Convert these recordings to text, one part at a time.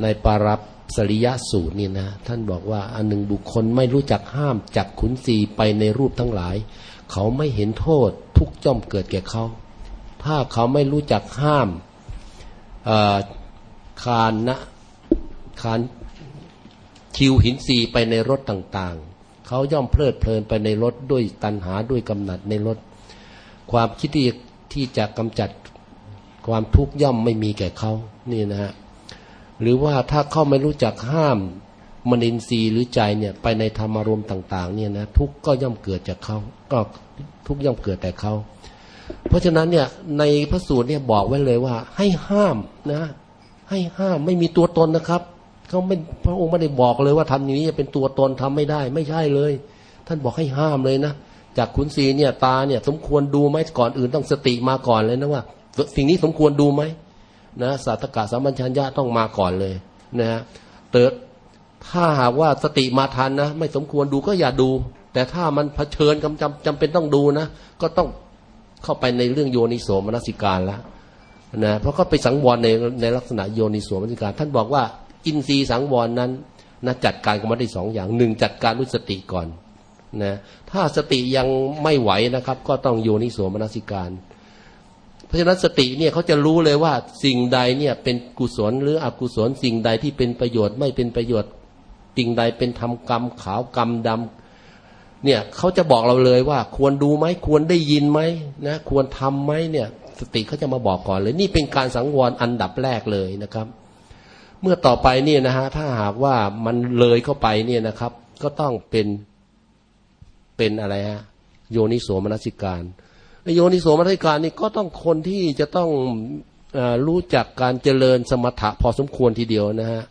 ในปารับสริยสูตรนี่นะ ท่านบอกว่าอันหนึ่งบุคคลไม่รู้จักห้ามจักขุนศีไปในรูปทั้งหลาย เขาไม่เห็นโทษทุกจ่อมเกิดแก่เขา ถ้าเขาไม่รู้จักห้ามคานนะคานคิวหินสีไปในรถต่างๆ เขาย่อมเพลิดเพลินไปในรถด้วยตัณหาด้วยกำหนัดในรถ ความคิดที่ที่จะกำจัดความทุกข์ย่อมไม่มีแก่เขานี่นะฮะ หรือว่าถ้าเขาไม่รู้จักห้ามมนินทรีย์หรือใจเนี่ยไปในธรรมารมต่าง ๆ เนี่ยนะทุกก็ย่อมเกิดจากเขาก็ทุกย่อมเกิดแต่เขาเพราะฉะนั้นเนี่ยในพระสูตรเนี่ยบอกไว้เลยว่า ให้ห้ามนะ ให้ห้ามไม่มีตัวตนนะครับเขาไม่พระองค์ไม่ได้บอกเลยว่าทำอย่างนี้จะเป็นตัวตนทำไม่ได้ ไม่ใช่เลย ท่านบอกให้ห้ามเลยนะจากขุนศีเนี่ยตาเนี่ย สมควรดูไหมก่อนอื่นต้องสติมาก่อนเลยนะว่า สิ่งนี้สมควรดูไหม นะสัตกะสัมบัญชัญญะต้องมาก่อนเลยนะฮะเติดถ้าหากว่าสติมาทันนะ ไม่สมควรดูก็อย่าดู แต่ถ้ามันเผชิญจำจำจำเป็นต้องดูนะ ก็ต้องเข้าไปในเรื่องโยนิโสมนสิการแล้วนะเพราะก็ไปสังวรในในลักษณะโยนิโสมนสิการ ท่านบอกว่าอินทรีย์สังวรนั้นนะจัดการกันมาได้สองอย่างหนึ่งจัดการด้วยสติก่อนนะถ้าสติยังไม่ไหวนะครับ ก็ต้องโยนิโสมนสิการ ราะฉะนั้นสติเนี่ยเขาจะรู้เลยว่าสิ่งใดเนี่ยเป็นกุศลหรืออกุศลสิ่งใดที่เป็นประโยชน์ไม่เป็นประโยชน์สิ่งใดเป็นทำกรรมขาวกรรมดำเนี่ยเขาจะบอกเราเลยว่า ควรดูไหมควรได้ยินไหมนะควรทํำไหมเนี่ย สติเขาจะมาบอกก่อนเลย นี่เป็นการสังวรอันดับแรกเลยนะครับ เมื่อต่อไปเนี่ยนะฮะถ้าหากว่ามันเลยเข้าไปเนี่ยนะครับ ก็ต้องเป็นเป็นอะไรฮะโยนิโสมนสิการ โยนิโสมัติการนี่ก็ต้องคนที่จะต้องอรู้จักการเจริญสมถะพอสมควรทีเดียวนะฮะ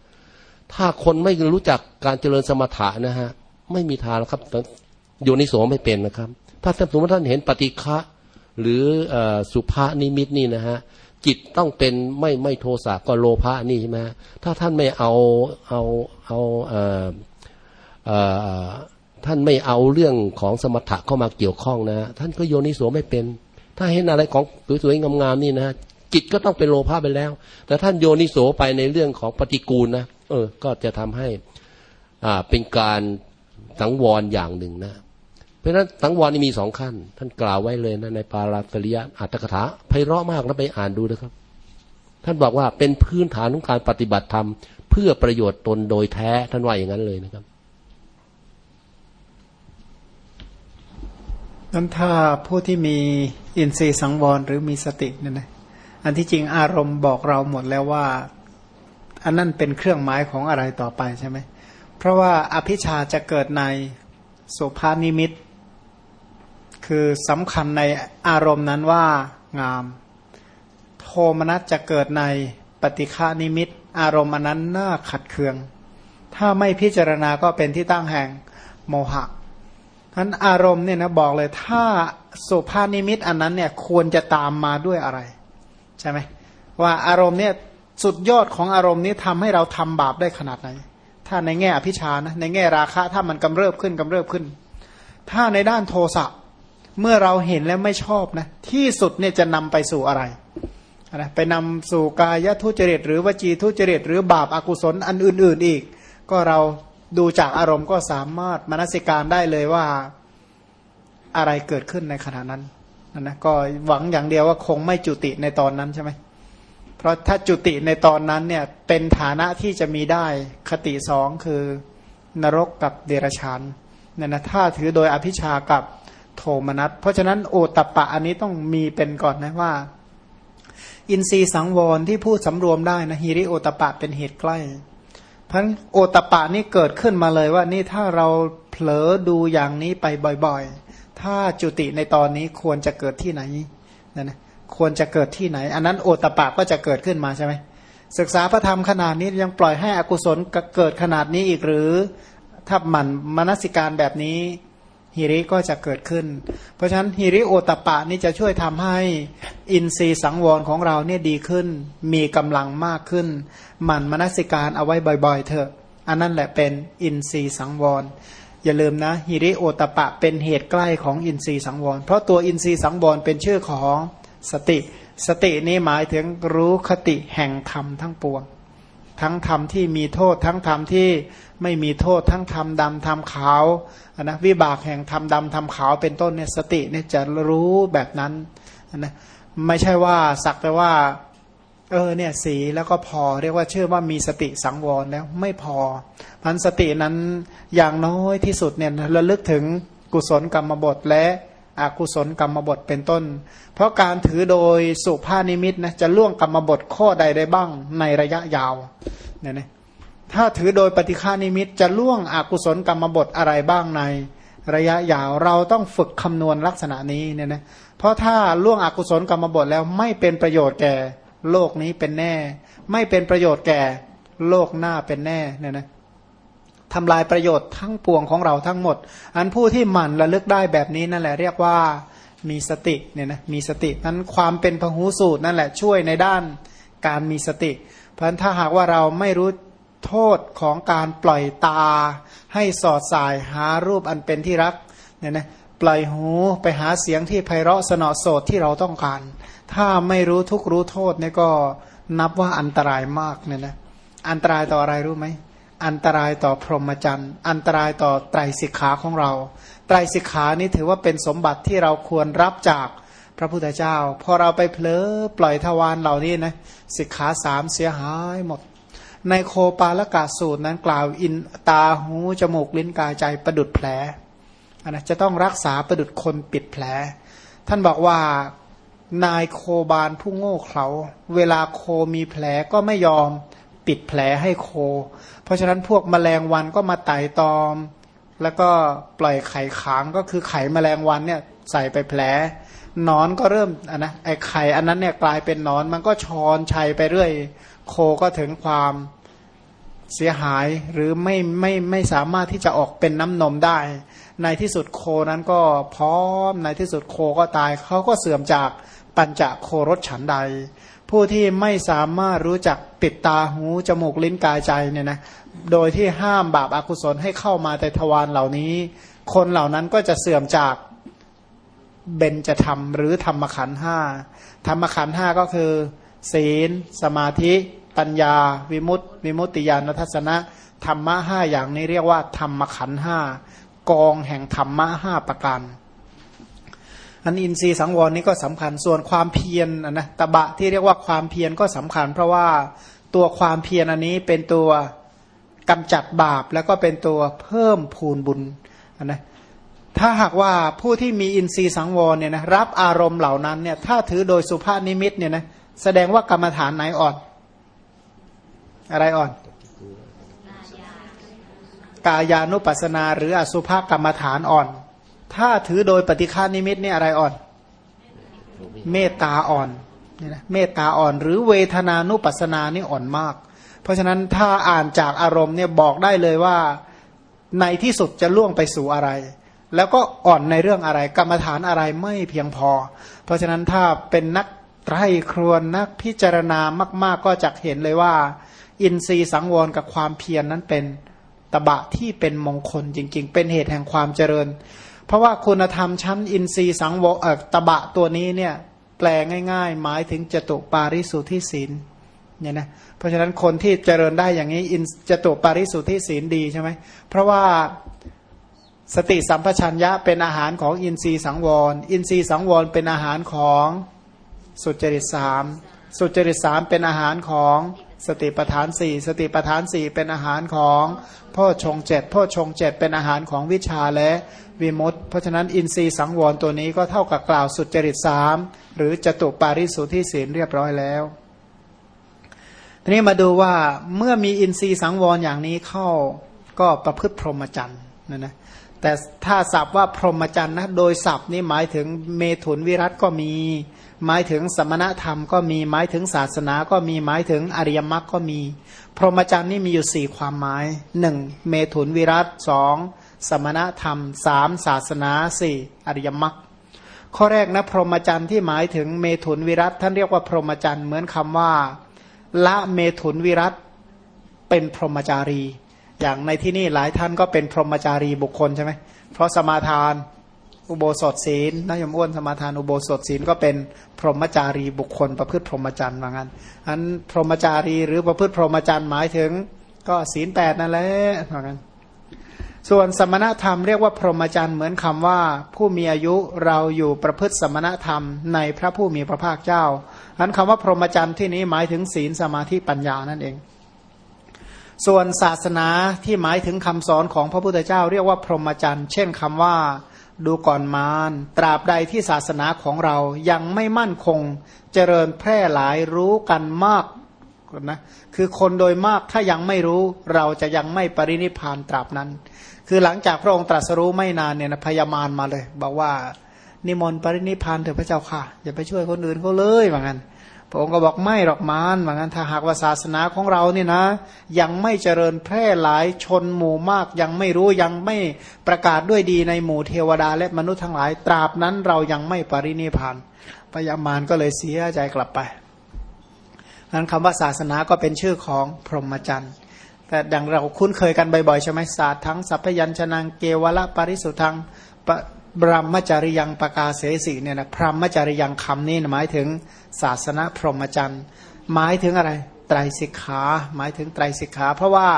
ถ้าคนไม่รู้จักการเจริญสมถะนะฮะไม่มีทางครับโยนิโสไม่เป็นนะครับ ถ้าสมมติท่านเห็นปฏิฆะหรือสุภานิมิตนี่นะฮะจิตต้องเป็นไม่ไม่โทสะก็โลภะนี่ใช่ไหมถ้าท่านไม่เอาเอาเอาเออเออ ท่านไม่เอาเรื่องของสมถะเข้ามาเกี่ยวข้องนะ ท่านก็โยนิโสไม่เป็น ถ้าเห็นอะไรของสวยๆงามๆนี่นะจิตก็ต้องเป็นโลภะไปแล้ว แต่ท่านโยนิโสไปในเรื่องของปฏิกูลนะเออ ก็จะทำให้อ่าเป็นการสังวรอย่างหนึ่งนะ เพราะฉะนั้นสังวรนี่มีสองขั้น ท่านกล่าวไว้เลยนะในปาราสริยะอัตถกถาไพเราะมากแล้วไปอ่านดูนะครับ ท่านบอกว่าเป็นพื้นฐานของการปฏิบัติธรรม เพื่อประโยชน์ตนโดยแท้ท่านว่าอย่างนั้นเลยนะครับ นั้นถ้าผู้ที่มีอินทรีย์สังวรหรือมีสติเนี่ยนะอันที่จริงอารมณ์บอกเราหมดแล้วว่า อันนั้นเป็นเครื่องหมายของอะไรต่อไปใช่ไหมเพราะว่าอภิชาจะเกิดในโสภานิมิต คือสำคัญในอารมณ์นั้นว่างาม โทมนัสจะเกิดในปฏิฆานิมิต อารมณ์อันนั้นน่าขัดเคือง ถ้าไม่พิจารณาก็เป็นที่ตั้งแห่งโมหะ ท่านอารมณ์เนี่ยนะบอกเลยถ้าสุภานิมิตอันนั้นเนี่ยควรจะตามมาด้วยอะไร ใช่ไหมว่าอารมณ์เนี่ยสุดยอดของอารมณ์นี้ทำให้เราทำบาปได้ขนาดไหน ถ้าในแง่อภิชานะในแง่ราคะถ้ามันกำเริบขึ้นกำเริบขึ้น ถ้าในด้านโทสะเมื่อเราเห็นแล้วไม่ชอบนะที่สุดเนี่ยจะนำไปสู่อะไรนะไปนำสู่กายทุจริตหรือวจีทุจริตหรือบาปอากุศลอันอื่น ๆ อีก ก็เรา ดูจากอารมณ์ก็สามารถมนสิการได้เลยว่าอะไรเกิดขึ้นในขณะนั้นนะนะก็หวังอย่างเดียวว่าคงไม่จุติในตอนนั้นใช่ไหมเพราะถ้าจุติในตอนนั้นเนี่ยเป็นฐานะที่จะมีได้คติสองคือนรกกับเดรัจฉานเนี่ยนะถ้าถือโดยอภิชากับโทมนัสเพราะฉะนั้นโอตปะอันนี้ต้องมีเป็นก่อนนะว่า อินทรีย์สังวรที่พูดสำรวมได้นะฮิริโอตปะเป็นเหตุใกล้ พันโอตปะนี่เกิดขึ้นมาเลยว่านี่ถ้าเราเผลอดูอย่างนี้ไปบ่อยๆ ถ้าจุติในตอนนี้ควรจะเกิดที่ไหนนั่นนะควรจะเกิดที่ไหน อันนั้นโอตปะก็จะเกิดขึ้นมาใช่ไหมศึกษาพระธรรมขนาดนี้ยังปล่อยให้อกุศลเกิดขนาดนี้อีกหรือ ถ้าหมั่นมนสิการแบบนี้ ฮิริก็จะเกิดขึ้น เพราะฉะนั้นฮิริโอตปะนี่จะช่วยทำให้อินทรีย์สังวรของเราเนี่ยดีขึ้น มีกำลังมากขึ้น หมั่นมนสิการเอาไว้บ่อยๆ เถอะ อันนั้นแหละเป็นอินทรีย์สังวร อย่าลืมนะหิริโอตตัปปะเป็นเหตุใกล้ของอินทรีย์สังวร เพราะตัวอินทรีย์สังวรเป็นชื่อของสติ สตินี้หมายถึงรู้คติแห่งธรรมทั้งปวง ทั้งธรรมที่มีโทษ ทั้งธรรมที่ไม่มีโทษ ทั้งธรรมดำธรรมขาวนะวิบากแห่งธรรมดำธรรมขาวเป็นต้นเนี่ยสติเนี่ยจะรู้แบบนั้นนะไม่ใช่ว่าสักแต่ว่า เออเนี่ยสีแล้วก็พอเรียกว่าเชื่อว่ามีสติสังวรแล้วไม่พอพันสตินั้นอย่างน้อยที่สุดเนี่ยระลึกถึงกุศลกรรมบทและ อกุศลกรรมบทเป็นต้น เพราะการถือโดยสุภานิมิตนะจะล่วงกรรมบทข้อใดได้บ้างในระยะยาวเนี่ยนะถ้าถือโดยปฏิฆานิมิตจะล่วงอกุศลกรรมบทอะไรบ้างในระยะยาวเราต้องฝึกคำนวณลักษณะนี้เนี่ยนะเพราะถ้าล่วงอกุศลกรรมบทแล้วไม่เป็นประโยชน์แก่โลกนี้เป็นแน่ ไม่เป็นประโยชน์แก่โลกหน้าเป็นแน่เนี่ยนะ ทำลายประโยชน์ทั้งปวงของเราทั้งหมด อันผู้ที่หมั่นระลึกได้แบบนี้นั่นแหละเรียกว่ามีสติเนี่ยนะมีสตินั้นความเป็นพหูสูตรนั่นแหละช่วยในด้านการมีสติ เพราะฉะนั้นถ้าหากว่าเราไม่รู้โทษของการปล่อยตา ให้สอดสายหารูปอันเป็นที่รักเนี่ยนะปล่อยหูไปหาเสียงที่ไพเราะสนอโสดที่เราต้องการ ถ้าไม่รู้ทุกรู้โทษเนี่ยก็นับว่าอันตรายมากเนี่ยนะอันตรายต่ออะไรรู้ไหม อันตรายต่อพรหมจรรย์ อันตรายต่อไตรสิกขาของเรา ไตรสิกขานี้ถือว่าเป็นสมบัติที่เราควรรับจากพระพุทธเจ้า พอเราไปเผลอปล่อยทวารเหล่านี้นะสิกขาสามเสียหายหมด ในโคปาลกาสูตรนั้นกล่าวอินตาหูจมูกลิ้นกายใจประดุดแผลนะจะต้องรักษาประดุดคนปิดแผล ท่านบอกว่านายโคบาลผู้โง่เขลาเวลาโคมีแผลก็ไม่ยอม ปิดแผลให้โค เพราะฉะนั้นพวกมแมลงวันก็มาไต่ตอม แล้วก็ปล่อยไข่ขางก็คือไข่มแมลงวันเนี่ยใส่ไปแผลนอนก็เริ่มอะนะไอไข่อันนั้นเนี่ยกลายเป็นนอนมันก็ชอนชัยไปเรื่อย โคก็ถึงความเสียหายหรือไม่ไม่ไม่สามารถที่จะออกเป็นน้ำนมได้ ในที่สุดโคนั้นก็พร้อมในที่สุดโคก็ตายเขาก็เสื่อมจากปัญจโครถฉันใด ผู้ที่ไม่สามารถรู้จักปิดตาหูจมูกลิ้นกายใจเนี่ยนะโดยที่ห้ามบาปอากุศลให้เข้ามาในทวารเหล่านี้ คนเหล่านั้นก็จะเสื่อมจากเบญจะทำหรือธรรมขันห้าธรรมขันห้าก็คือ ศีล สมาธิ ปัญญา วิมุตติ วิมุตติญาณทัศนะ ธรรมะห้าอย่างนี้เรียกว่า ธรรมขันห้ากองแห่งธรรมะห้าประการ อันอินทรีย์สังวรนี้ก็สำคัญส่วนความเพียรนนะตะบะที่เรียกว่าความเพียรก็สำคัญ เพราะว่าตัวความเพียรอันนี้เป็นตัวกำจัดบาปแล้วก็เป็นตัวเพิ่มพูนบุญนะถ้าหากว่าผู้ที่มีอินทรีย์สังวรเนี่ยนะรับอารมณ์เหล่านั้นเนี่ยถ้าถือโดยสุภาพนิมิตเนี่ยนะแสดงว่ากรรมฐานไหนอ่อน อะไรอ่อน กายานุปัสนาหรืออสุภกรรมฐานอ่อน ถ้าถือโดยปฏิฆานิมิตเนี่ยอะไรอ่อน เมตตาอ่อนเนี่ยนะเมตตาอ่อน หรือเวทนานุปัสนานี่อ่อนมาก เพราะฉะนั้นถ้าอ่านจากอารมณ์เนี่ยบอกได้เลยว่าในที่สุดจะล่วงไปสู่อะไร แล้วก็อ่อนในเรื่องอะไร กรรมฐานอะไรไม่เพียงพอ เพราะฉะนั้นถ้าเป็นนักไตรครวนนักพิจารณามาก ๆ ก็จะเห็นเลยว่า อินทรีย์สังวรกับความเพียรนนั้นเป็นตบะที่เป็นมงคลจริง ๆ เป็นเหตุแห่งความเจริญ เพราะว่าคุณธรรมชั้นอินทรีย์สังวรตบะตัวนี้เนี่ยแปลง่าย ๆ หมายถึงจตุปาริสุทธิศีลเนี่ยนะเพราะฉะนั้นคนที่เจริญได้อย่างนี้อินจตุปาริสุทธิศีลดีใช่ไหมเพราะว่าสติสัมปชัญญะเป็นอาหารของอินทรีย์สังวร อินทรีย์สังวรเป็นอาหารของสุจริตสามสุจริตสามเป็นอาหารของสติปทานสี่สติปทานสี่เป็นอาหารของพ่อชงเจ็ดพ่อชงเจ็ดเป็นอาหารของวิชาและ วิมุตเพราะฉะนั้นอินทรีย์สังวรตัวนี้ก็เท่ากับกล่าวสุจริตสามหรือจตุปาริสุทธิศีลเรียบร้อยแล้ว ทีนี้มาดูว่าเมื่อมีอินทรีย์สังวรอย่างนี้เข้าก็ประพฤติพรหมจรรย์นะนะแต่ถ้าศัพท์ว่าพรหมจรรย์นะโดยศัพท์นี้หมายถึงเมถุนวิรัตก็มี หมายถึงสมณธรรมก็มีหมายถึงศาสนาก็มีหมายถึงอริยมรรคก็มี พรหมจรรย์นี่มีอยู่สี่ความหมายหนึ่งเมถุนวิรัตสอง สมณธรรมสามศาสนาสี่อริยมรรคข้อแรกนะพรหมจรรย์ที่หมายถึงเมถุนวิรัตท่านเรียกว่าพรหมจรรย์เหมือนคำว่า ละเมถุนวิรัตเป็นพรหมจารี อย่างในที่นี่หลายท่านก็เป็นพรหมจารีบุคคลใช่ไหมเพราะสมาทานอุโบสถศีลนายมอ้วนสมาทานอุโบสถศีลก็เป็นพรหมจารีบุคคล ประพฤติพรหมจรรย์ว่างั้นอันพรหมจารีหรือประพฤติพรหมจรรย์หมายถึง ก็ศีลแปดนั่นแหละว่างั้น ส่วนสมณธรรมเรียกว่าพรหมจรรย์เหมือนคำว่าผู้มีอายุเราอยู่ประพฤติสมณธรรมในพระผู้มีพระภาคเจ้าอันคำว่าพรหมจรรย์ที่นี้หมายถึงศีลสมาธิปัญญานั่นเอง ส่วนศาสนาที่หมายถึงคำสอนของพระพุทธเจ้า เรียกว่าพรหมจรรย์ เช่นคำว่าดูก่อนมารตราบใดที่ศาสนาของเรายังไม่มั่นคง เจริญแพร่หลายรู้กันมาก นะคือคนโดยมากถ้ายังไม่รู้เราจะยังไม่ปรินิพานตราบนั้น คือหลังจากพระองค์ตรัสรู้ไม่นานเนี่ยนะพยามารมาเลย บอกว่านิมนต์ปรินิพานเถอะพระเจ้าค่ะอย่าไปช่วยคนอื่นเขาเลยเหมือนกันพระองค์ก็บอกไม่หรอกมารเหมือนกันถ้าหากว่าศาสนาของเราเนี่ยนะ ยังไม่เจริญแพร่หลายชนหมู่มาก ยังไม่รู้ยังไม่ประกาศด้วยดีในหมู่เทวดา และมนุษย์ทั้งหลายตราบนั้นเรายังไม่ปรินิพานพยามารก็เลยเสียใจกลับไป นั้นคำว่าศาสนาก็เป็นชื่อของพรหมจรรย์แต่ดังเราคุ้นเคยกันบ่อยๆใช่ไหมศาสตร์ทั้งสัพยัญชนะเกวละปริสุทธังบรมจริยังปกาเสสีเนี่ยนะพรหมจริยังคำนี้หมายถึงศาสนาพรหมจรรย์หมายถึงอะไรไตรสิกขาหมายถึงไตรสิกขา เพราะว่า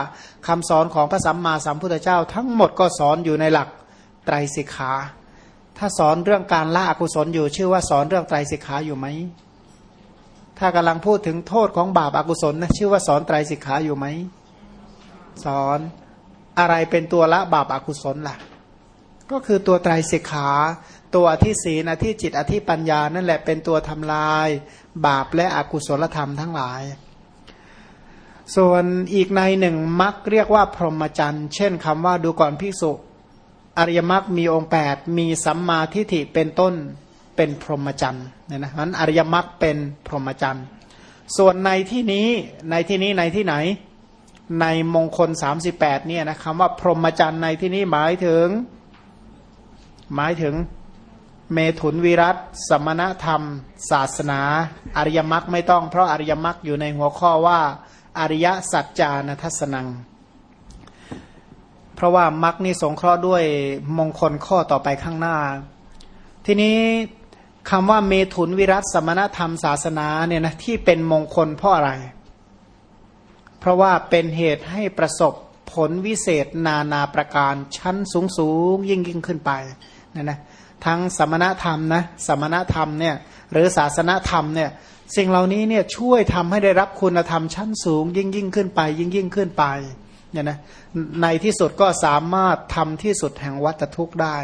คำสอนของพระสัมมาสัมพุทธเจ้า ทั้งหมดก็สอนอยู่ในหลักไตรสิกขา ถ้าสอนเรื่องการละอกุศลอยู่ชื่อว่าสอนเรื่องไตรสิกขาอยู่ไหม ถ้ากำลังพูดถึงโทษของบาปอากุศลนะชื่อว่าสอนไตรสิกขาอยู่ไหมสอนอะไรเป็นตัวละบาปอากุศลล่ะ ก็คือตัวไตรสิกขา ตัวอธิศีนอธิจิตอธิปัญญานั่นแหละเป็นตัวทำลาย บาปและอกุศลธรรมทั้งหลาย ส่วนอีกในหนึ่งมักเรียกว่าพรหมจรรย์ เช่นคำว่าดูก่อนภิกษุ อริยมรรคมีองค์ 8 มีสัมมาทิฏฐิเป็นต้น เป็นพรหมจรรย์เนี่ยนะนั้นอริยมรรคเป็นพรหมจรรย์ ส่วนในที่นี้ในที่นี้ในที่ไหน ในมงคล 38เนี่ยนะคำว่าพรหมจรรย์ในที่นี้หมายถึง หมายถึงเมถุนวิรัตสมณธรรม ศาสนา อริยมรรคไม่ต้องเพราะอริยมรรคอยู่ในหัวข้อว่า อริยสัจจานทัศนัง เพราะว่ามรรคนี่สงเคราะห์ด้วยมงคลข้อต่อไปข้างหน้า ทีนี้ คำว่าเมถุนวิรัตสมณธรรมศาสนาเนี่ยนะที่เป็นมงคลเพราะอะไร เพราะว่าเป็นเหตุให้ประสบผลวิเศษนานาประการชั้นสูงสูงยิ่งยิ่งขึ้นไปเนี่ยนะทั้งสมณธรรมนะสมณธรรมเนี่ยหรือศาสนธรรมเนี่ยสิ่งเหล่านี้เนี่ยช่วยทำให้ได้รับคุณธรรมชั้นสูง ยิ่งยิ่งขึ้นไป ยิ่งยิ่งขึ้นไปเนี่ยนะในที่สุดก็สามารถทำที่สุดแห่งวัฏทุกข์ได้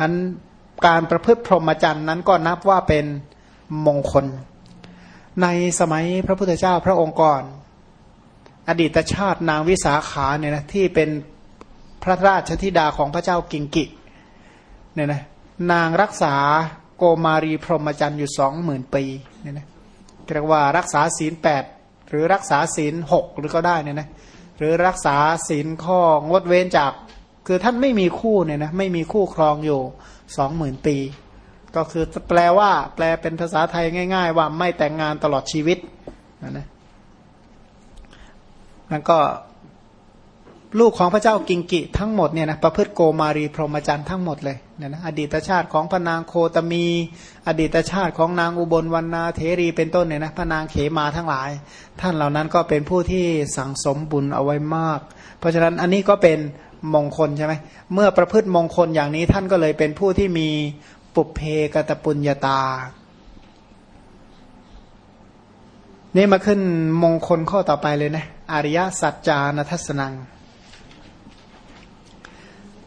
อัน การประพฤติพรหมจรรย์นั้นก็นับว่าเป็นมงคล ในสมัยพระพุทธเจ้าพระองค์ก่อน อดีตชาตินางวิสาขาเนี่ยนะที่เป็นพระราชธิดาของพระเจ้ากิงกิเนี่ยนะนางรักษาโกมารีพรหมจรรย์อยู่สองหมื่นปีเนี่ยนะเรียกว่ารักษาศีลแปดหรือรักษาศีลหกหรือก็ได้เนี่ยนะหรือรักษาศีลข้องดเว้นจาก คือท่านไม่มีคู่เนี่ยนะไม่มีคู่ครองอยู่สองหมื่นปี ก็คือแปลว่า แปลเป็นภาษาไทยง่าย ๆ ว่าไม่แต่งงานตลอดชีวิตนะนะแล้วก็ลูกของพระเจ้ากิงกิทั้งหมดเนี่ยนะประพฤติโกมารีพรหมจรรย์ทั้งหมดเลยเนี่ยนะอดีตชาติของพระนางโคตมี อดีตชาติของนางอุบลวรรณาเทรีเป็นต้นเนี่ยนะพระนางเขมาทั้งหลาย ท่านเหล่านั้นก็เป็นผู้ที่สั่งสมบุญเอาไว้มาก เพราะฉะนั้นอันนี้ก็เป็นมงคลใช่ไหมเมื่อประพฤติมงคลอย่างนี้ท่านก็เลยเป็นผู้ที่มีปุเพกตปุญญาตา นี่มาขึ้นมงคลข้อต่อไปเลยนะอริยสัจจานทัศนัง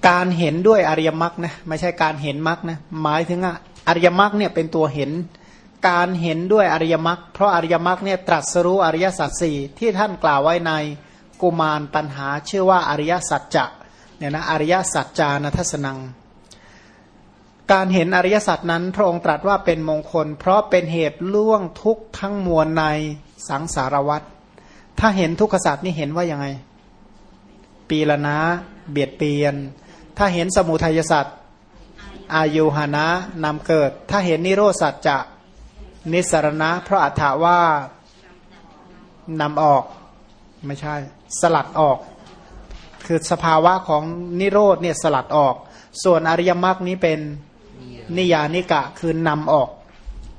การเห็นด้วยอริยมรรคนะไม่ใช่การเห็นมรรคนะหมายถึงอะอริยมรรคเนี่ยเป็นตัวเห็น การเห็นด้วยอริยมรรคเพราะอริยมรรคเนี่ยตรัสรู้อริยสัจสี่ที่ท่านกล่าวไว้ใน กุมารปัญหาชื่อว่าอริยสัจจะเนี่ยนะอริยสัจจานัทัศนัง การเห็นอริยสัจนั้นพระองค์ตรัสว่าเป็นมงคล เพราะเป็นเหตุล่วงทุกทั้งมวลในสังสารวัฏถ้าเห็นทุกขสัจนี่เห็นว่ายังไง ปีละนะ เบียดเบียน ถ้าเห็นสมุทัยสัตว์อายุหานะนำเกิด ถ้าเห็นนิโรสัตจะนิสรณะ เพราะอัฏฐาว่านำออกไม่ใช่ สลัดออก คือสภาวะของนิโรธเนี่ยสลัดออก ส่วนอริยมรรคนี้เป็นนิยานิกะคือนำออก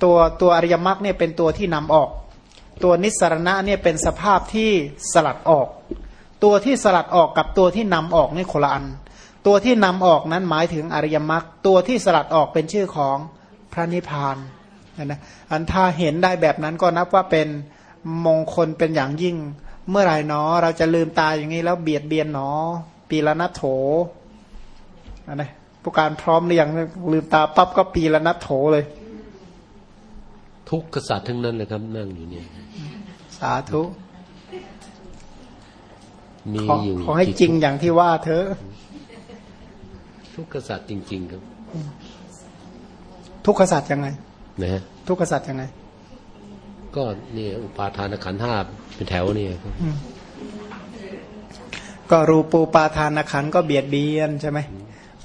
ตัวตัวอริยมรรคเนี่ยเป็นตัวที่นำออก ตัวนิสรณะเนี่ยเป็นสภาพที่สลัดออก ตัวที่สลัดออกกับตัวที่นำออกนี่คนละอัน ตัวที่นำออกนั้นหมายถึงอริยมรรคตัวที่สลัดออกเป็นชื่อของพระนิพพานนะอันถ้าเห็นได้แบบนั้นก็นับว่าเป็นมงคลเป็นอย่างยิ่ง เมื่อไหร่เนอ เราจะลืมตาอย่างนี้แล้วเบียดเบียนเนอ ปีละนัทโถอันนะผู้การพร้อมหรือยังลืมตาปั๊บก็ปีละนัทโถเลย ทุกกษัตริย์ทั้งนั้นเลยครับนั่งอยู่เนี่ยสาธุมีขออยู่ขอให้จริงอย่างที่ว่าเธอ ทุกกษัตริย์จริง ๆ ครับ ทุกขสัตว์ยังไงนะฮะทุกขสัตว์ยังไง ก็เนี่ยอุปาทานขันห้าเป็นแถวเนี่ยครับก็รูปูปาทานขันก็เบียดเบียนใช่ไหม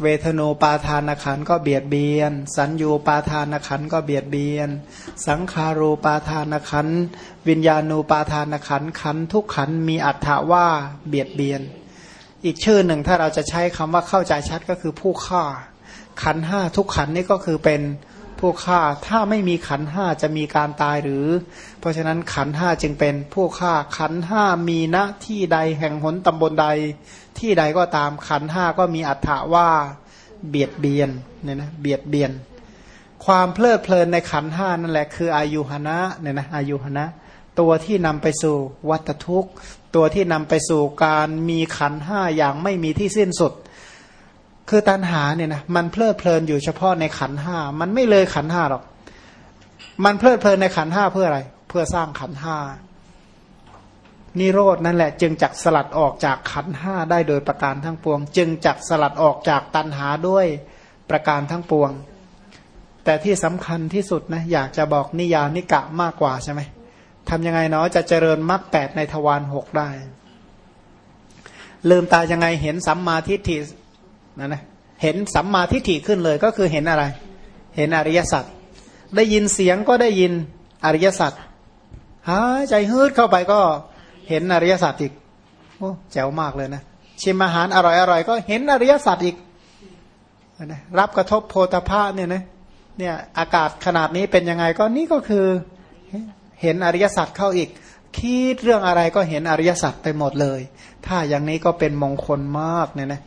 เวทโนปาทานขันก็เบียดเบียน สัญญูปาทานขันก็เบียดเบียน สังขารูปาทานขันวิญญาณูปาทานขันขันทุกขันมีอัตถาว่าเบียดเบียน อีกชื่อหนึ่งถ้าเราจะใช้คำว่าเข้าใจชัดก็คือผู้ฆ่า ขันห้าทุกขันนี่ก็คือเป็น ผู้ฆ่าถ้าไม่มีขันห้าจะมีการตายหรือ เพราะฉะนั้นขันห้าจึงเป็นผู้ฆ่าขันห้ามีณที่ใดแห่งหนตำบลใด ที่ใดก็ตามขันห้าก็มีอัตถะว่าเบียดเบียนเนี่ยนะเบียดเบียน ความเพลิดเพลินในขันห้านั่นแหละคืออายุหนะเนี่ยนะอายุหนะตัวที่นำไปสู่วัตทุกข์ ตัวที่นำไปสู่การมีขันห้าอย่างไม่มีที่สิ้นสุด คือตัณหาเนี่ยนะมันเพลิดเพลินอยู่เฉพาะในขันห้ามันไม่เลยขันห้าหรอก มันเพลิดเพลินในขันห้าเพื่ออะไร เพื่อสร้างขันห้านิโรดนั่นแหละ จึงจักสลัดออกจากขันห้าได้โดยประการทั้งปวง จึงจักสลัดออกจากตัณหาด้วยประการทั้งปวง แต่ที่สำคัญที่สุดนะอยากจะบอกนิยานิกะมากกว่าใช่ไหมทำยังไงเนาะจะเจริญมรรคแปดในทวารหกได้ ลืมตายังไงเห็นสัมมาทิฏฐิ นะนะเห็นสัมมาทิฏฐิขึ้นเลยก็คือเห็นอะไร เห็นอริยสัจได้ยินเสียงก็ได้ยินอริยสัจหายใจฮืดเข้าไปก็เห็นอริยสัจอีกโอ้แจ๋วมากเลยนะชิมอาหารอร่อยอร่อยก็เห็นอริยสัจอีกนะรับกระทบโพธาภาเนี่ยนะเนี่ยอากาศขนาดนี้เป็นยังไงก็นี่ก็คือเห็นอริยสัจเข้าอีก คิดเรื่องอะไรก็เห็นอริยสัจไปหมดเลย ถ้าอย่างนี้ก็เป็นมงคลมากเนี่ยนะ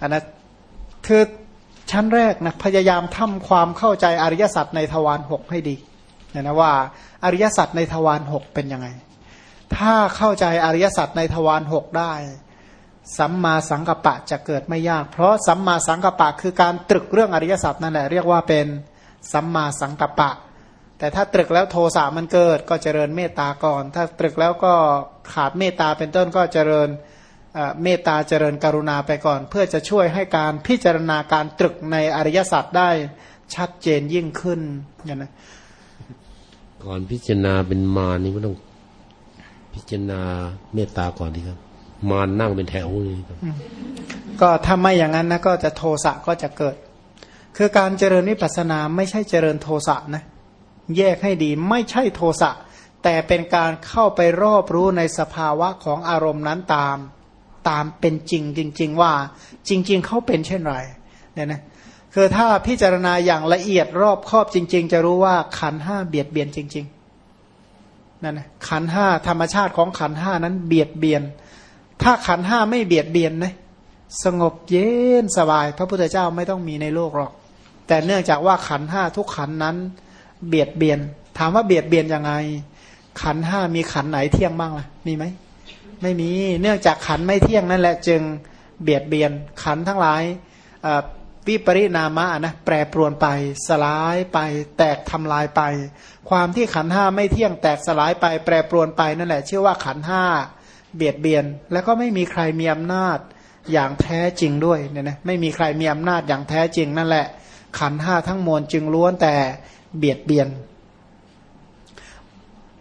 อันนั้นคือชั้นแรกนะพยายามทำความเข้าใจอริยสัจในทวารหกให้ดีเนี่ยนะว่าอริยสัจในทวารหกเป็นยังไง ถ้าเข้าใจอริยสัจในทวารหกได้ สัมมาสังกัปปะจะเกิดไม่ยาก เพราะสัมมาสังกัปปะคือการตรึกเรื่องอริยสัจนั่นแหละเรียกว่าเป็นสัมมาสังกัปปะ แต่ถ้าตรึกแล้วโทสะมันเกิดก็เจริญเมตตาก่อน ถ้าตรึกแล้วก็ขาดเมตตาเป็นต้นก็เจริญ เมตตาเจริญกรุณาไปก่อน เพื่อจะช่วยให้การพิจารณาการตรึกในอริยสัจได้ชัดเจนยิ่งขึ้นอย่างนะก่อนพิจารณาเป็นมารนี่ไม่ต้องพิจารณาเมตตาก่อนดีครับ มารนั่งเป็นแถวเลยครับ ก็ถ้าไม่อย่างนั้นนะก็จะโทสะก็จะเกิด คือการเจริญวิปัสสนาไม่ใช่เจริญโทสะนะ แยกให้ดีไม่ใช่โทสะแต่เป็นการเข้าไปรอบรู้ในสภาวะของอารมณ์นั้นตาม ตามเป็นจริงจริง ๆ ว่าจริง ๆเขาเป็นเช่นไรเนี่ยนะคือถ้าพิจารณาอย่างละเอียดรอบครอบจริง ๆ จะรู้ว่าขันห้าเบียดเบียนจริงๆนั่นนะขันห้าธรรมชาติของขันห้านั้นเบียดเบียน ถ้าขันห้าไม่เบียดเบียนนะสงบเย็นสบาย พระพุทธเจ้าไม่ต้องมีในโลกหรอก แต่เนื่องจากว่าขันห้าทุกขันนั้น เบียดเบียน ถามว่าเบียดเบียนยังไง ขันห้ามีขันไหนเที่ยงบ้างล่ะมีไหม ไม่มีเนื่องจากขันไม่เที่ยงนั่นแหละจึงเบียดเบียนขันทั้งหลายวิปริณามะนะแปรปรวนไป สลายไปแตกทำลายไป ความที่ขันห้าไม่เที่ยงแตกสลายไป แปรปรวนไปนั่นแหละชื่อว่าขันห้าเบียดเบียน แล้วก็ไม่มีใครมีอำนาจอย่างแท้จริงด้วยเนี่ยนะไม่มีใครมีอำนาจอย่างแท้จริงนั่นแหละ ขันห้าทั้งมวลจึงล้วนแต่เบียดเบียน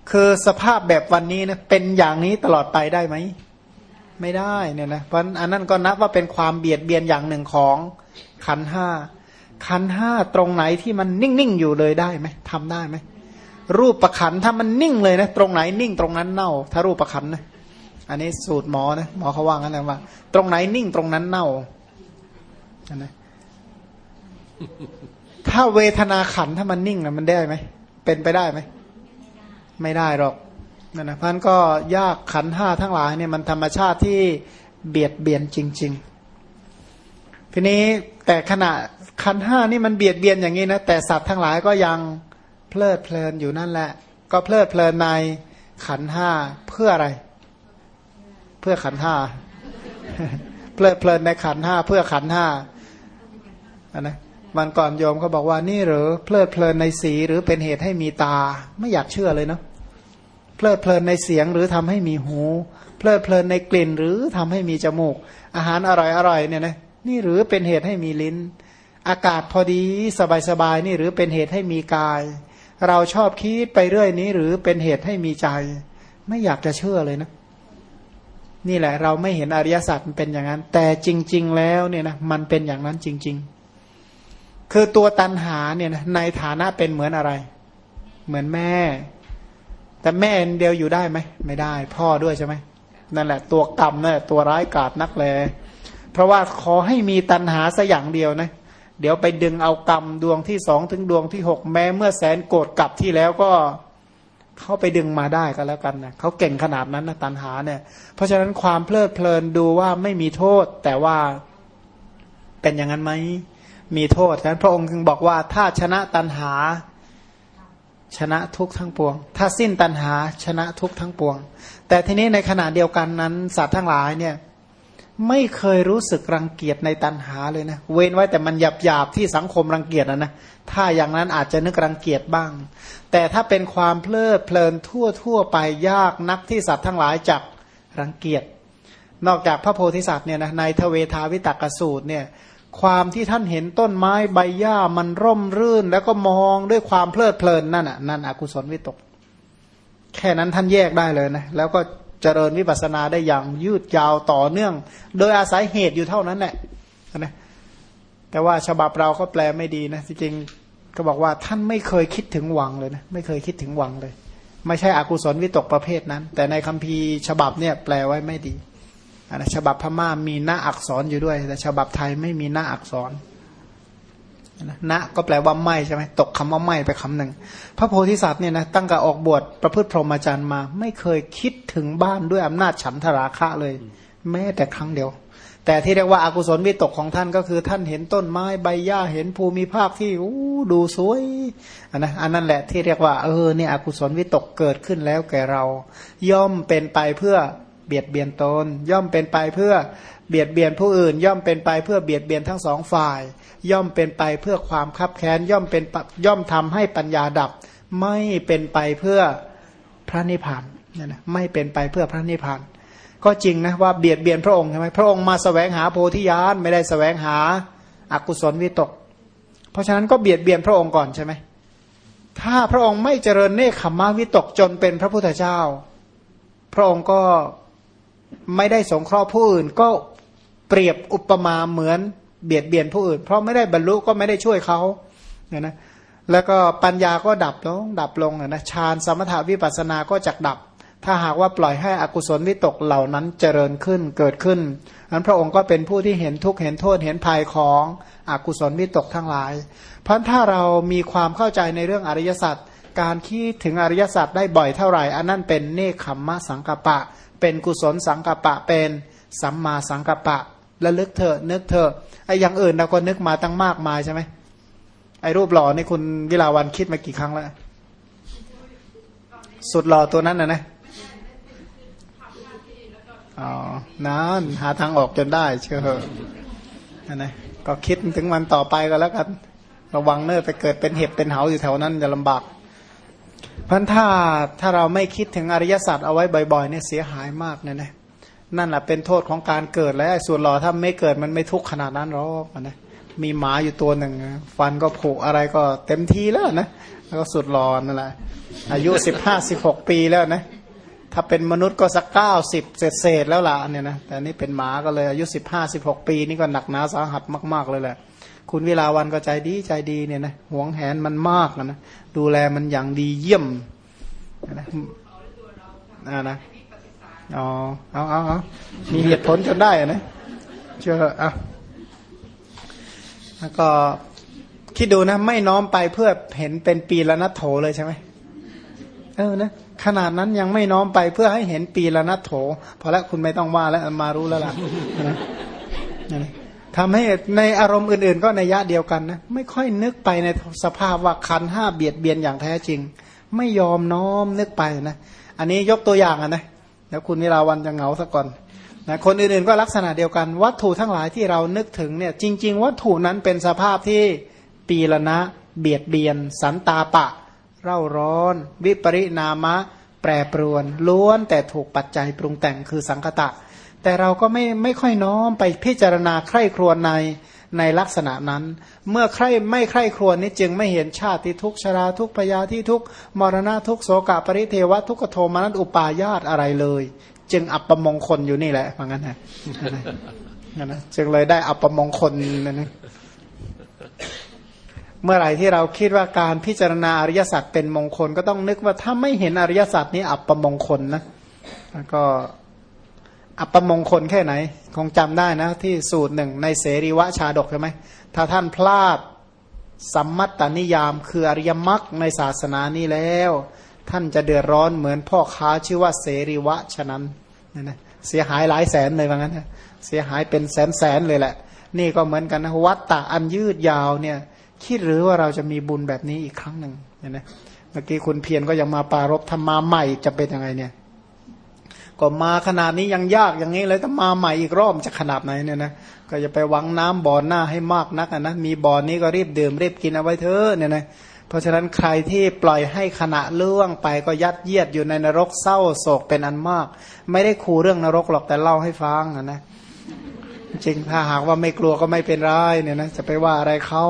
คือสภาพแบบวันนี้นะเป็นอย่างนี้ตลอดไปได้ไหม ไม่ได้เนี่ยนะเพราะอันนั้นก็นับว่าเป็นความเบียดเบียนอย่างหนึ่งของขันห้าขันห้าตรงไหนที่มันนิ่งๆอยู่เลยได้ไหมทำได้ไหมรูปประขันถ้ามันนิ่งเลยนะตรงไหนนิ่งตรงนั้นเน่า ถ้ารูปประขันนะอันนี้สูตรหมอนะหมอเขาว่างั้นนะว่า ตรงไหนนิ่งตรงนั้นเน่านะถ้าเวทนาขันถ้ามันนิ่งนะมันได้ไหมเป็นไปได้ไหม ไม่ได้หรอกนั่นนะพันก็ยากขันห้าทั้งหลายเนี่ยมันธรรมชาติที่เบียดเบียนจริง ๆ ทีนี้แต่ขณะขันห้านี่มันเบียดเบียนอย่างนี้นะแต่สัตว์ทั้งหลายก็ยังเพลิดเพลินอยู่นั่นแหละ ก็เพลิดเพลินในขันห้าเพื่ออะไร เพื่อขันห้าเพลิดเพลินในขันห้าเพื่อขันห้าอันนะวันก่อนโยมเขาบอกว่านี่หรือเพลิดเพลินในสีหรือเป็นเหตุให้มีตาไม่อยากเชื่อเลยเนาะ เพลิดเพลินในเสียงหรือทำให้มีหู เพลิดเพลินในกลิ่นหรือทำให้มีจมูก อาหารอร่อยอร่อยเนี่ยนะนี่หรือเป็นเหตุให้มีลิ้น อากาศพอดีสบายสบายนี่หรือเป็นเหตุให้มีกาย เราชอบคิดไปเรื่อยนี้หรือเป็นเหตุให้มีใจ ไม่อยากจะเชื่อเลยนะนี่แหละ เราไม่เห็นอริยสัจมันเป็นอย่างนั้น แต่จริง ๆ แล้วเนี่ยนะมันเป็นอย่างนั้นจริง ๆ คือตัวตันหาเนี่ยนะในฐานะเป็นเหมือนอะไร เหมือนแม่ แต่แม่เดียวอยู่ได้ไหมไม่ได้ พ่อด้วยใช่ไหมนั่นแหละ ตัวกรรมนั่นแหละตัวร้ายกาจนักแล เพราะว่าขอให้มีตันหาสัอย่างเดียวนะ เดี๋ยวไปดึงเอากรรมดวงที่สองถึงดวงที่หกแม้เมื่อแสนโกรธกลับที่แล้วก็เขาไปดึงมาได้ก็แล้วกันนะเขาเก่งขนาดนั้นนะตันหาเนี่ย เพราะฉะนั้นความเพลิดเพลินดูว่าไม่มีโทษ แต่ว่าเป็นอย่างนั้นไหมมีโทษฉะนั้นพระองค์จึงบอกว่าถ้าชนะตันหา ชนะทุกทั้งปวง ถ้าสิ้นตันหาชนะทุกทั้งปวง แต่ทีนี้ในขณะเดียวกันนั้นสัตว์ทั้งหลายเนี่ยไม่เคยรู้สึกรังเกียจในตันหาเลยนะ เว้นไว้แต่มันหยาบหยาบที่สังคมรังเกียจนะนะถ้าอย่างนั้นอาจจะนึกรังเกียจบ้าง แต่ถ้าเป็นความเพลิดเพลินทั่วทั่วไปยากนักที่สัตว์ทั้งหลายจักรังเกียจนอกจากพระโพธิสัตว์เนี่ยนะในทเวทาวิตกสูตรเนี่ย ความที่ท่านเห็นต้นไม้ใบหญ้ามันร่มรื่น แล้วก็มองด้วยความเพลิดเพลินนั่นอะนั่นอกุศลวิตก แค่นั้นท่านแยกได้เลยนะแล้วก็เจริญวิปัสสนาได้อย่างยืดยาวต่อเนื่อง โดยอาศัยเหตุอยู่เท่านั้นแหละนะแต่ว่าฉบับเราก็แปลไม่ดีนะจริงก็บอกว่าท่านไม่เคยคิดถึงหวังเลยนะไม่เคยคิดถึงหวังเลย ไม่ใช่อกุศลวิตกประเภทนั้น แต่ในคัมภีร์ฉบับเนี่ยแปลไว้ไม่ดี นะฉบับพม่ามีหน้าอักษรอยู่ด้วย แต่ฉบับไทยไม่มีหน้าอักษรนะก็แปลว่าไม่ใช่ไหมตกคำว่าไม่ไปคำหนึ่งพระโพธิสัตว์เนี่ยนะตั้งแต่ออกบวชประพฤติพรหมจรรย์มา ไม่เคยคิดถึงบ้านด้วยอำนาจฉันทราคะเลย แม้แต่ครั้งเดียว แต่ที่เรียกว่าอากุศลวิตกของท่านก็คือท่านเห็นต้นไม้ใบหญ้าเห็นภูมิภาคที่ดูสวยอันนะอันนั้นแหละที่เรียกว่าเออเนี่ยอกุศลวิตกเกิดขึ้นแล้วแก่เรา ย่อมเป็นไปเพื่อ เบียดเบียนตน ย่อมเป็นไปเพื่อเบียดเบียนผู้อื่น ย่อมเป็นไปเพื่อเบียดเบียนทั้งสองฝ่าย ย่อมเป็นไปเพื่อความคับแค้นย่อมเป็นย่อมทำให้ปัญญาดับ ไม่เป็นไปเพื่อพระนิพพานเนี่ยนะไม่เป็นไปเพื่อพระนิพพานก็จริงนะว่าเบียดเบียนพระองค์ใช่ไหมพระองค์มาสแสวงหาโพธิญาณไม่ได้สแสวงหาอากุศลวิตก เพราะฉะนั้นก็เบียดเบียนพระองค์ก่อนใช่ไหมถ้าพระองค์ไม่เจริญเนคขมาวิตกจนเป็นพระพุทธเจ้า พระองค์ก็ ไม่ได้สงเคราะห์ผู้อื่น ก็เปรียบอุปมาเหมือนเบียดเบียนผู้อื่น เพราะไม่ได้บรรลุก็ไม่ได้ช่วยเขาเนี่ยนะแล้วก็ปัญญาก็ดับลงดับลงนะฌานสมถาวิปัสสนาก็จักดับ ถ้าหากว่าปล่อยให้อกุศลวิตกเหล่านั้นเจริญขึ้นเกิดขึ้นนั้นพระองค์ก็เป็นผู้ที่เห็นทุกข์เห็นโทษเห็นภัยของอกุศลวิตกทั้งหลาย เพราะถ้าเรามีความเข้าใจในเรื่องอริยสัจการคิดถึงอริยสัจได้บ่อยเท่าไหร่ อันนั้นเป็นเนคขมมะสังกปะ เป็นกุศลสังกัปปะเป็นสัมมาสังกัปปะระลึกเถอะนึกเถอะไอ้อย่างอื่นเราก็นึกมาตั้งมากมายใช่ไหมไอ้รูปหล่อนี่คุณวิลาวันคิดมากี่ครั้งแล้วสุดหล่อตัวนั้นนะนะอ๋อนานหาทางออกจนได้ เชื่อเหอะนะก็คิดถึงวันต่อไปก็แล้วกัน ระวังเนอไปเกิดเป็นเห็บเป็นเหาอยู่แถวนั้นจะลำบาก พราะถ้าถ้าเราไม่คิดถึงอริยสัจเอาไว้บ่อยๆเนี่ยเสียหายมากเนี่ยนะนั่นแหละเป็นโทษของการเกิดแล้วส่วนหล่อถ้าไม่เกิดมันไม่ทุกข์ขนาดนั้นหรอกนะมีหมาอยู่ตัวหนึ่งฟันก็ผุอะไรก็เต็มทีแล้วนะแล้วก็สุดหลอนนั่นแหละอายุสิบห้าสิบหกปีแล้วนะถ้าเป็นมนุษย์ก็สักเก้าสิบเศษเศษแล้วล่ะเนี่ยนะแต่นี่เป็นหมาก็เลยอายุสิบห้าสิบหกปีนี่ก็หนักหนาสาหัสมาก ๆเลยแหละ คุณเวลาวันก็ใจดีใจดีเนี่ยนะหวงแหนมันมากนะดูแลมันอย่างดีเยี่ยมนะนะอ๋อเอาเอาเอามีเหตุผลจนได้นะเชื่ออะแล้วก็คิดดูนะ ไม่น้อมไปเพื่อเห็นเป็นปีละนัทโถเลยใช่ไหมเออนะขนาดนั้นยังไม่น้อมไปเพื่อให้เห็นปีละนัทโถพอแล้วคุณไม่ต้องว่าแล้วมารู้แล้วล่ะนะ ทำให้ในอารมณ์อื่น ๆ ก็ในยะเดียวกันนะไม่ค่อยนึกไปในสภาพว่าคันห้าเบียดเบียนอย่างแท้จริง ไม่ยอมน้อมนึกไปนะอันนี้ยกตัวอย่างอะนะแล้วคุณนิราวันจะเหงาซะก่อนนะคนอื่นๆก็ลักษณะเดียวกัน วัตถุทั้งหลายที่เรานึกถึงเนี่ยจริง ๆ วัตถุนั้นเป็นสภาพที่ปีละนะ เบียดเบียน สันตาปะ เร่าร้อน วิปริณามะ แปรปรวน ล้วนแต่ถูกปัจจัยปรุงแต่งคือสังคตะ แต่เราก็ไม่ไม่ค่อยน้อมไปพิจารณาใคร่ครวญในในลักษณะนั้น เมื่อใครไม่ใคร่ครวญนี้จึงไม่เห็นชาติทุกชราทุกพยาที่ทุกมรณะทุกโสกปริเทวทุกโทมนัสอุปาญาตอะไรเลย จึงอับประมงคลอยู่นี่แหละฟังกันนะนะจึงเลยได้อับประมงคลนะนะเมื่อไหร่ที่เราคิดว่าการพิจารณาอริยสัจเป็นมงคล ก็ต้องนึกว่าถ้าไม่เห็นอริยสัจนี้อับประมงคลนะแล้วก็ อัปมงคลแค่ไหน คงจำได้นะที่สูตรหนึ่งในเสรีวะชาดกใช่ไหมถ้าท่านพลาดสัมมัตตนิยามคืออริยมรรคในศาสนานี้แล้ว ท่านจะเดือดร้อนเหมือนพ่อค้าชื่อว่าเสรีวะฉะนั้นนี่นะเสียหายหลายแสนเลยว่างั้นนะเสียหายเป็นแสนแสนเลยแหละ นี่ก็เหมือนกันนะวัตตะอันยืดยาวเนี่ยคิดหรือว่าเราจะมีบุญแบบนี้อีกครั้งหนึ่งเนี่ยนะเมื่อกี้คุณเพียรก็ยังมาปารบธรรมาใหม่จะเป็นยังไงเนี่ย ก็มาขนาดนี้ยังยากอย่างนี้เลยถ้ามาใหม่อีกรอบจะขนาดไหนเนี่ยนะก็จะไปหวังน้ำบ่อนหน้าให้มากนักนะมีบ่อนนี้ก็รีบดื่มรีบกินเอาไว้เถอะเนี่ยนะเพราะฉะนั้นใครที่ปล่อยให้ขณะล่วงไปก็ยัดเยียดอยู่ในนรกเศร้าโศกเป็นอันมาก ไม่ได้คูเรื่องนรกหรอกแต่เล่าให้ฟังนะจริงถ้าหากว่าไม่กลัวก็ไม่เป็นไรเนี่ยนะจะไปว่าอะไรเขา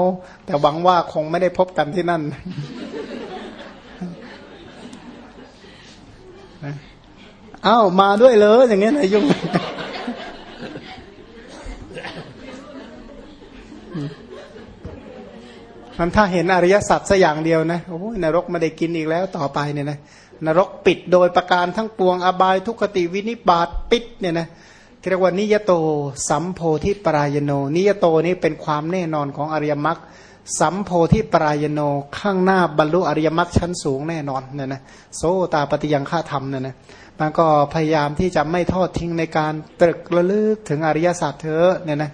แต่หวังว่าคงไม่ได้พบกันที่นั่น เอ้ามาด้วยเลยอย่างเงี้ยนายยุ่งมันถ้าเห็นอริยสัจสัอย่างเดียวนะโอ้ยนรกไม่ได้กินอีกแล้วต่อไปเนี่ยนะนรกปิดโดยประการทั้งปวงอบายทุกขติวินิบาตปิดเนี่ยนะเรียกว่านิยโตสัมโพธิปรายโน นิยโตนี้เป็นความแน่นอนของอริยมรรคสัมโพธิปรายโนข้างหน้าบรรลุอริยมรรคชั้นสูงแน่นอนเนี่ยนะโซตาปฏิยังฆาธรรมเนี่ยนะ มันก็พยายามที่จะไม่ทอดทิ้งในการตรึกระลึกถึงอริยสัจเธอเนี่ยนะ